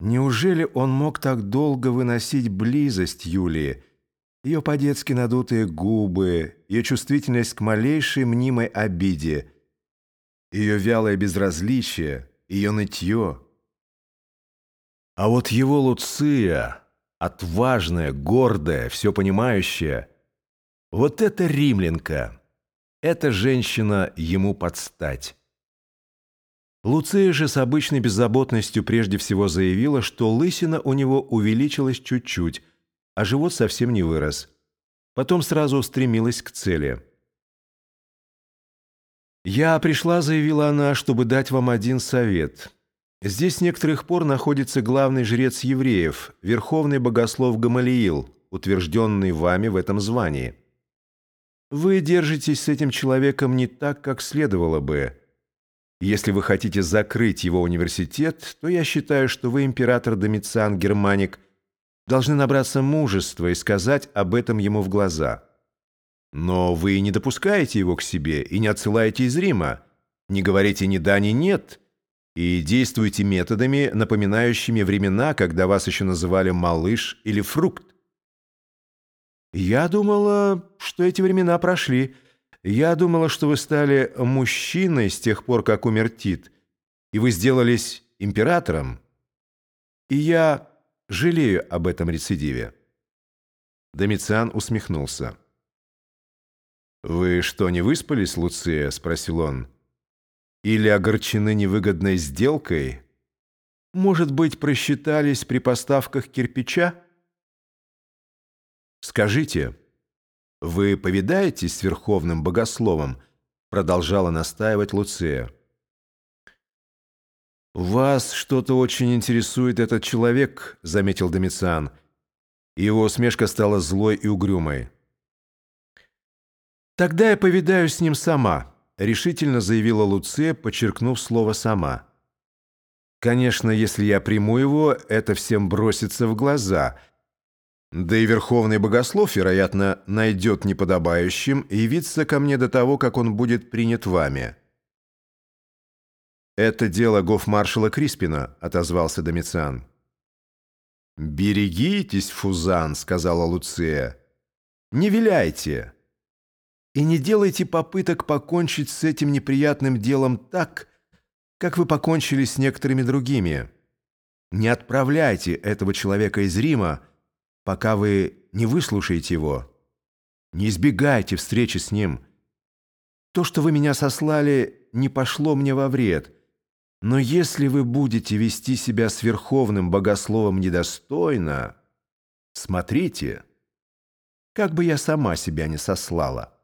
Неужели он мог так долго выносить близость Юлии, ее по-детски надутые губы, ее чувствительность к малейшей мнимой обиде, ее вялое безразличие, ее нытье? А вот его Луция, отважная, гордая, все понимающая, вот эта римлянка, эта женщина ему подстать. Луция же с обычной беззаботностью прежде всего заявила, что лысина у него увеличилась чуть-чуть, а живот совсем не вырос. Потом сразу устремилась к цели. «Я пришла», — заявила она, — «чтобы дать вам один совет. Здесь с некоторых пор находится главный жрец евреев, верховный богослов Гамалиил, утвержденный вами в этом звании. Вы держитесь с этим человеком не так, как следовало бы». Если вы хотите закрыть его университет, то я считаю, что вы, император Домициан Германик, должны набраться мужества и сказать об этом ему в глаза. Но вы не допускаете его к себе и не отсылаете из Рима, не говорите ни да, ни нет, и действуете методами, напоминающими времена, когда вас еще называли малыш или фрукт. Я думала, что эти времена прошли, — я думала, что вы стали мужчиной с тех пор, как умер Тит, и вы сделались императором. И я жалею об этом рецидиве». Домициан усмехнулся. «Вы что, не выспались, Луция?» — спросил он. «Или огорчены невыгодной сделкой? Может быть, просчитались при поставках кирпича?» «Скажите...» «Вы повидаетесь с Верховным Богословом?» продолжала настаивать Луция. «Вас что-то очень интересует этот человек», — заметил Домициан. Его усмешка стала злой и угрюмой. «Тогда я повидаюсь с ним сама», — решительно заявила Луция, подчеркнув слово «сама». «Конечно, если я приму его, это всем бросится в глаза», — да и Верховный Богослов, вероятно, найдет неподобающим явиться ко мне до того, как он будет принят вами». «Это дело гофмаршала Криспина», — отозвался Домициан. «Берегитесь, Фузан», — сказала Луция. «Не виляйте. И не делайте попыток покончить с этим неприятным делом так, как вы покончили с некоторыми другими. Не отправляйте этого человека из Рима, пока вы не выслушаете его. Не избегайте встречи с ним. То, что вы меня сослали, не пошло мне во вред. Но если вы будете вести себя с верховным богословом недостойно, смотрите, как бы я сама себя не сослала.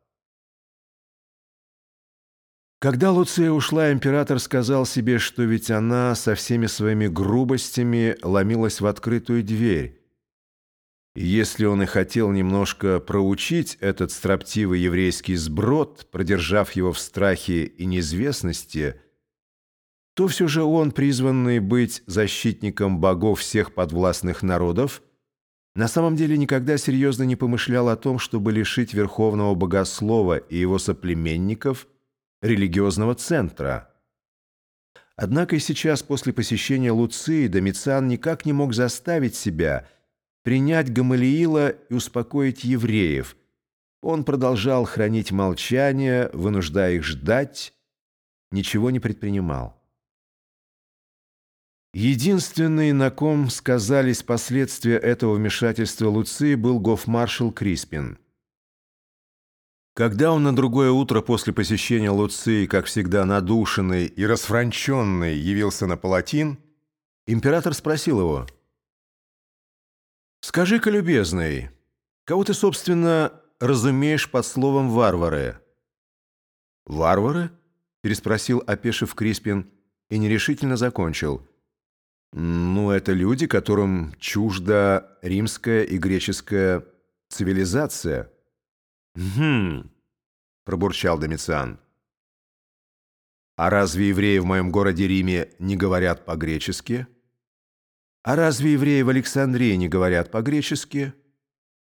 Когда Луция ушла, император сказал себе, что ведь она со всеми своими грубостями ломилась в открытую дверь, если он и хотел немножко проучить этот строптивый еврейский сброд, продержав его в страхе и неизвестности, то все же он, призванный быть защитником богов всех подвластных народов, на самом деле никогда серьезно не помышлял о том, чтобы лишить Верховного Богослова и его соплеменников религиозного центра. Однако и сейчас, после посещения Луции, Домициан никак не мог заставить себя – принять Гамалиила и успокоить евреев. Он продолжал хранить молчание, вынуждая их ждать, ничего не предпринимал. Единственный, на ком сказались последствия этого вмешательства Луции, был гофмаршал Криспин. Когда он на другое утро после посещения Луции, как всегда надушенный и расфранченный, явился на палатин, император спросил его – «Скажи-ка, любезный, кого ты, собственно, разумеешь под словом «варвары»?» «Варвары?» – переспросил, опешив Криспин, и нерешительно закончил. «Ну, это люди, которым чужда римская и греческая цивилизация». «Хм», – пробурчал Домициан. «А разве евреи в моем городе Риме не говорят по-гречески?» А разве евреи в Александрии не говорят по-гречески?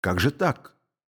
Как же так?